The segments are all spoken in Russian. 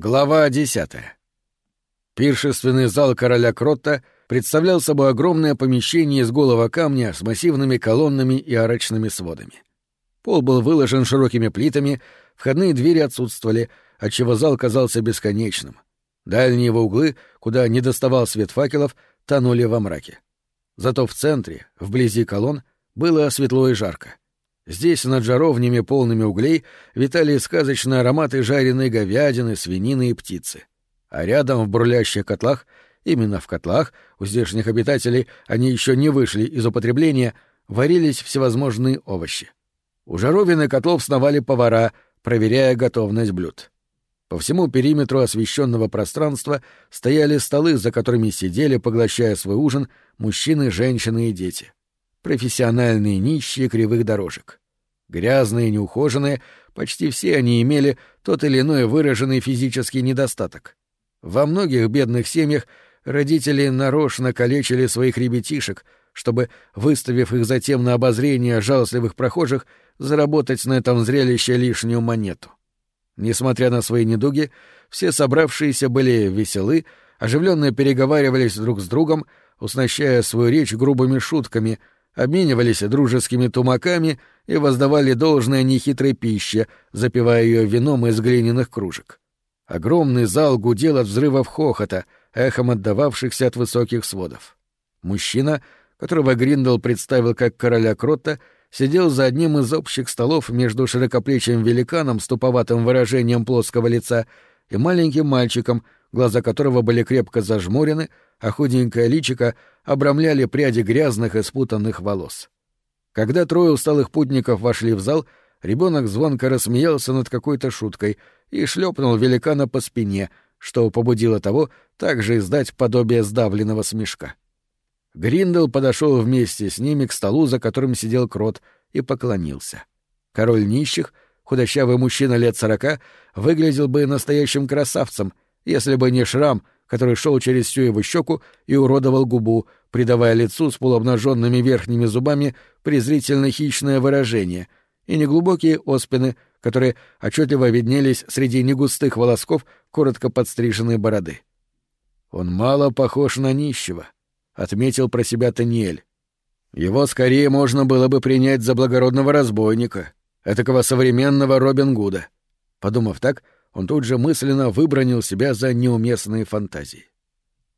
Глава десятая. Пиршественный зал короля Кротта представлял собой огромное помещение из голого камня с массивными колоннами и арочными сводами. Пол был выложен широкими плитами, входные двери отсутствовали, отчего зал казался бесконечным. Дальние его углы, куда не доставал свет факелов, тонули во мраке. Зато в центре, вблизи колонн, было светло и жарко. Здесь над жаровнями полными углей витали сказочные ароматы жареной говядины, свинины и птицы. А рядом в бурлящих котлах, именно в котлах, у здешних обитателей они еще не вышли из употребления, варились всевозможные овощи. У жаровин и котлов сновали повара, проверяя готовность блюд. По всему периметру освещенного пространства стояли столы, за которыми сидели, поглощая свой ужин, мужчины, женщины и дети. Профессиональные нищие кривых дорожек. Грязные, неухоженные, почти все они имели тот или иной выраженный физический недостаток. Во многих бедных семьях родители нарочно калечили своих ребятишек, чтобы, выставив их затем на обозрение жалостливых прохожих, заработать на этом зрелище лишнюю монету. Несмотря на свои недуги, все собравшиеся были веселы, оживленно переговаривались друг с другом, уснащая свою речь грубыми шутками, обменивались дружескими тумаками и воздавали должное нехитрой пище, запивая ее вином из глиняных кружек. Огромный зал гудел от взрывов хохота, эхом отдававшихся от высоких сводов. Мужчина, которого Гриндл представил как короля Кротта, сидел за одним из общих столов между широкоплечим великаном с туповатым выражением плоского лица и маленьким мальчиком, глаза которого были крепко зажмурены, а худенькое личико обрамляли пряди грязных и спутанных волос. Когда трое усталых путников вошли в зал, ребенок звонко рассмеялся над какой-то шуткой и шлепнул великана по спине, что побудило того также издать подобие сдавленного смешка. Гриндел подошел вместе с ними к столу, за которым сидел крот, и поклонился. Король нищих, худощавый мужчина лет сорока, выглядел бы настоящим красавцем, если бы не шрам, который шел через всю его щеку и уродовал губу, придавая лицу с полуобнаженными верхними зубами презрительно хищное выражение, и неглубокие оспины, которые отчетливо виднелись среди негустых волосков коротко подстриженной бороды. Он мало похож на нищего — отметил про себя Таниэль. Его скорее можно было бы принять за благородного разбойника, этакого современного Робин Гуда. Подумав так, он тут же мысленно выбронил себя за неуместные фантазии.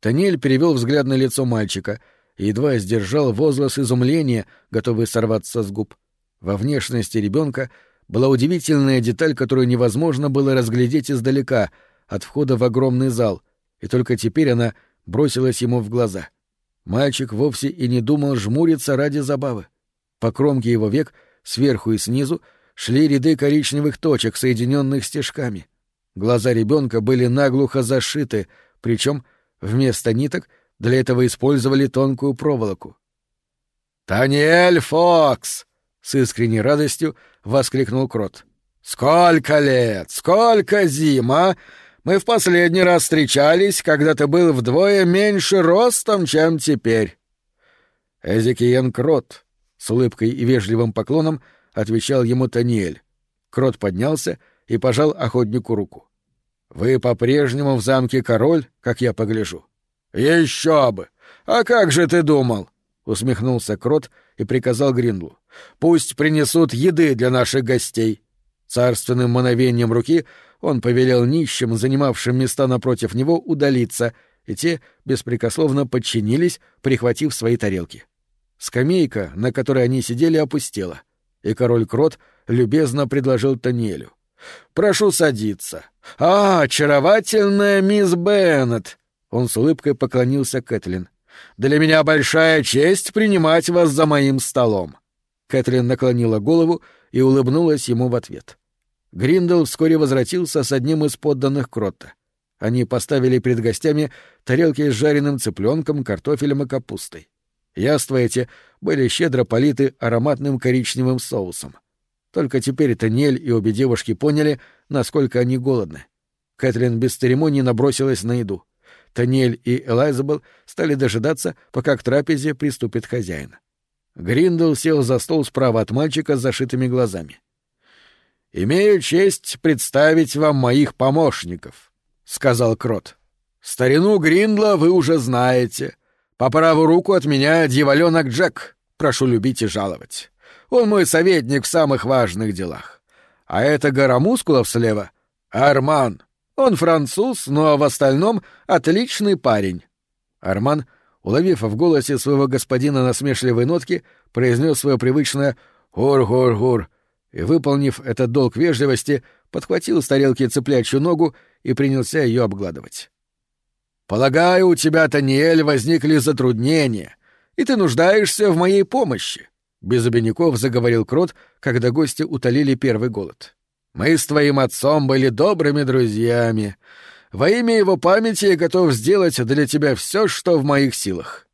Таниэль перевел взгляд на лицо мальчика и едва сдержал возглас изумления, готовый сорваться с губ. Во внешности ребенка была удивительная деталь, которую невозможно было разглядеть издалека, от входа в огромный зал, и только теперь она бросилась ему в глаза — Мальчик вовсе и не думал жмуриться ради забавы. По кромке его век, сверху и снизу, шли ряды коричневых точек, соединенных стежками. Глаза ребенка были наглухо зашиты, причем вместо ниток для этого использовали тонкую проволоку. «Таниэль Фокс!» — с искренней радостью воскликнул Крот. «Сколько лет! Сколько зим, а! Мы в последний раз встречались, когда ты был вдвое меньше ростом, чем теперь. Эзекиен Крот с улыбкой и вежливым поклоном отвечал ему Таниэль. Крот поднялся и пожал охотнику руку. Вы по-прежнему в замке король, как я погляжу. Еще бы! А как же ты думал? усмехнулся Крот и приказал Гриндлу. Пусть принесут еды для наших гостей. Царственным мановением руки он повелел нищим, занимавшим места напротив него, удалиться, и те беспрекословно подчинились, прихватив свои тарелки. Скамейка, на которой они сидели, опустела, и король Крот любезно предложил Таниэлю. «Прошу садиться. А, очаровательная мисс Беннет!» Он с улыбкой поклонился Кэтлин. «Для меня большая честь принимать вас за моим столом». Кэтлин наклонила голову и улыбнулась ему в ответ. Гриндел вскоре возвратился с одним из подданных Кротта. Они поставили перед гостями тарелки с жареным цыпленком, картофелем и капустой. Яства эти были щедро политы ароматным коричневым соусом. Только теперь Таниэль и обе девушки поняли, насколько они голодны. Кэтлин без церемоний набросилась на еду. Таниэль и Элайзабел стали дожидаться, пока к трапезе приступит хозяин. Гриндл сел за стол справа от мальчика с зашитыми глазами. Имею честь представить вам моих помощников. — сказал Крот. «Старину Гриндла вы уже знаете. По правую руку от меня дьяволёнок Джек. Прошу любить и жаловать. Он мой советник в самых важных делах. А это гора мускулов слева — Арман. Он француз, но в остальном отличный парень». Арман, уловив в голосе своего господина насмешливые нотки, произнес свое привычное «Хур-хур-хур», и, выполнив этот долг вежливости, подхватил с тарелки цыплячью ногу и принялся ее обгладывать. «Полагаю, у тебя, Таниэль, возникли затруднения, и ты нуждаешься в моей помощи», — без обиняков заговорил Крот, когда гости утолили первый голод. «Мы с твоим отцом были добрыми друзьями. Во имя его памяти я готов сделать для тебя все, что в моих силах».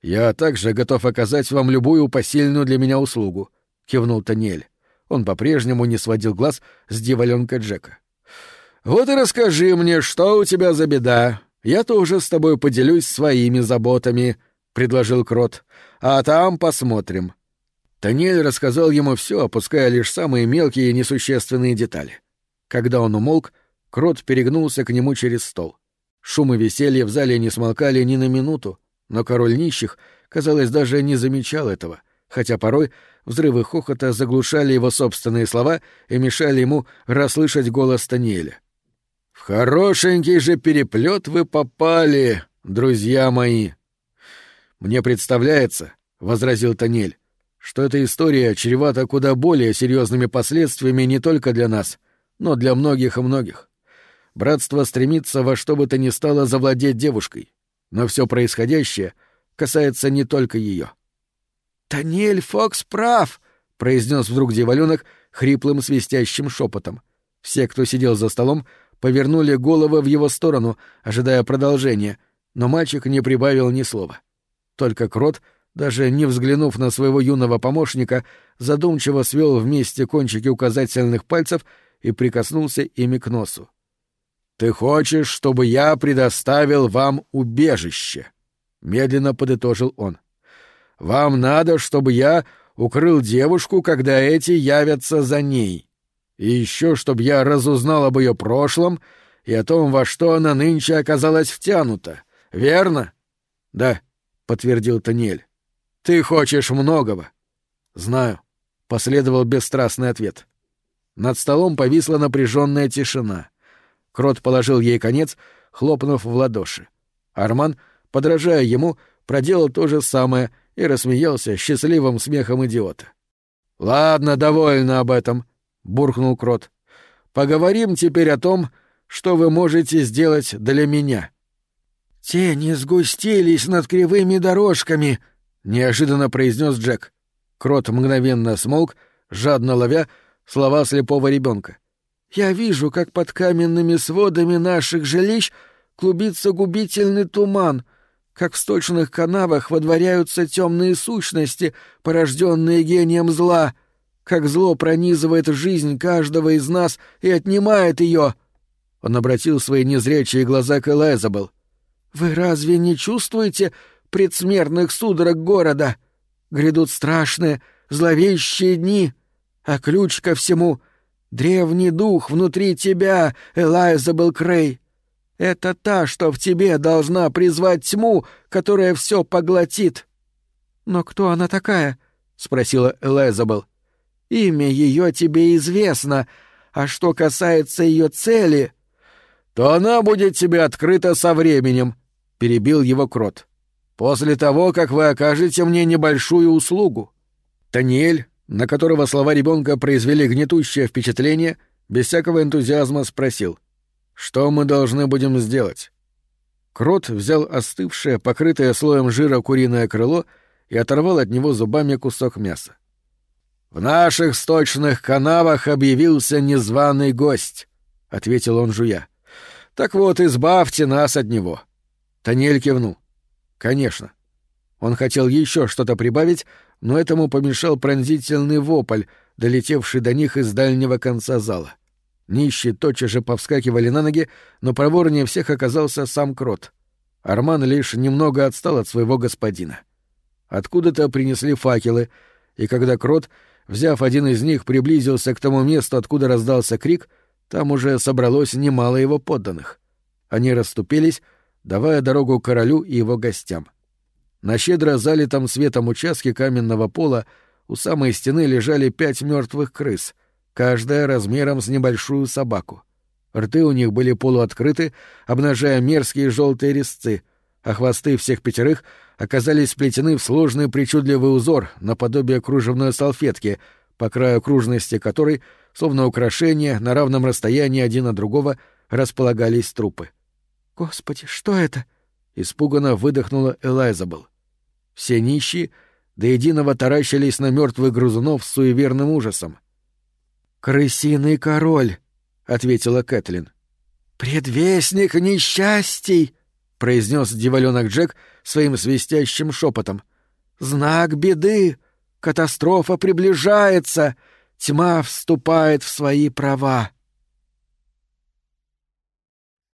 «Я также готов оказать вам любую посильную для меня услугу», — кивнул Таниэль. Он по-прежнему не сводил глаз с дьяволёнка Джека. «Вот и расскажи мне, что у тебя за беда. Я тоже с тобой поделюсь своими заботами», — предложил Крот. «А там посмотрим». Таниэль рассказал ему все, опуская лишь самые мелкие и несущественные детали. Когда он умолк, Крот перегнулся к нему через стол. Шум и веселье в зале не смолкали ни на минуту, но король нищих, казалось, даже не замечал этого, хотя порой взрывы хохота заглушали его собственные слова и мешали ему расслышать голос Таниэля. «В хорошенький же переплет вы попали, друзья мои!» «Мне представляется», — возразил Таниэль, «что эта история чревата куда более серьезными последствиями не только для нас, но для многих и многих. Братство стремится во что бы то ни стало завладеть девушкой, но все происходящее касается не только ее. «Таниэль Фокс прав!» — произнес вдруг дьяволёнок хриплым свистящим шепотом. Все, кто сидел за столом, повернули головы в его сторону, ожидая продолжения, но мальчик не прибавил ни слова. Только Крот, даже не взглянув на своего юного помощника, задумчиво свел вместе кончики указательных пальцев и прикоснулся ими к носу. «Ты хочешь, чтобы я предоставил вам убежище?» — медленно подытожил он. Вам надо, чтобы я укрыл девушку, когда эти явятся за ней. И еще, чтобы я разузнал об ее прошлом и о том, во что она нынче оказалась втянута. Верно? — Да, — подтвердил Таниэль. — Ты хочешь многого. — Знаю, — последовал бесстрастный ответ. Над столом повисла напряженная тишина. Крот положил ей конец, хлопнув в ладоши. Арман, подражая ему, проделал то же самое — и рассмеялся счастливым смехом идиота. «Ладно, довольно об этом», — буркнул Крот. «Поговорим теперь о том, что вы можете сделать для меня». «Тени сгустились над кривыми дорожками», — неожиданно произнес Джек. Крот мгновенно смолк, жадно ловя слова слепого ребенка. «Я вижу, как под каменными сводами наших жилищ клубится губительный туман, как в сточных канавах водворяются темные сущности, порожденные гением зла, как зло пронизывает жизнь каждого из нас и отнимает ее. Он обратил свои незрячие глаза к Элайзабел. «Вы разве не чувствуете предсмертных судорог города? Грядут страшные, зловещие дни, а ключ ко всему — древний дух внутри тебя, Элайзабел Крей. Это та, что в тебе должна призвать тьму, которая все поглотит. Но кто она такая? спросила Элизабел. Имя ее тебе известно, а что касается ее цели, то она будет тебе открыта со временем, перебил его Крот. После того, как вы окажете мне небольшую услугу. Таниэль, на которого слова ребенка произвели гнетущее впечатление, без всякого энтузиазма спросил: что мы должны будем сделать? Крот взял остывшее, покрытое слоем жира куриное крыло и оторвал от него зубами кусок мяса. «В наших сточных канавах объявился незваный гость», — ответил он жуя. «Так вот, избавьте нас от него». Таниэль кивнул. «Конечно». Он хотел еще что-то прибавить, но этому помешал пронзительный вопль, долетевший до них из дальнего конца зала. Нищие тотчас же повскакивали на ноги, но проворнее всех оказался сам Крот. Арман лишь немного отстал от своего господина. Откуда-то принесли факелы, и когда Крот, взяв один из них, приблизился к тому месту, откуда раздался крик, там уже собралось немало его подданных. Они расступились, давая дорогу королю и его гостям. На щедро залитом светом участке каменного пола у самой стены лежали пять мертвых крыс, каждая размером с небольшую собаку. Рты у них были полуоткрыты, обнажая мерзкие желтые резцы, а хвосты всех пятерых оказались сплетены в сложный причудливый узор наподобие кружевной салфетки, по краю окружности которой, словно украшения, на равном расстоянии один от другого, располагались трупы. «Господи, что это?» — испуганно выдохнула Элайзабел. Все нищие до единого таращились на мертвых грызунов с суеверным ужасом. «Крысиный король», — ответила Кэтлин. «Предвестник несчастий», — произнес диваленок Джек своим свистящим шепотом. «Знак беды! Катастрофа приближается! Тьма вступает в свои права!»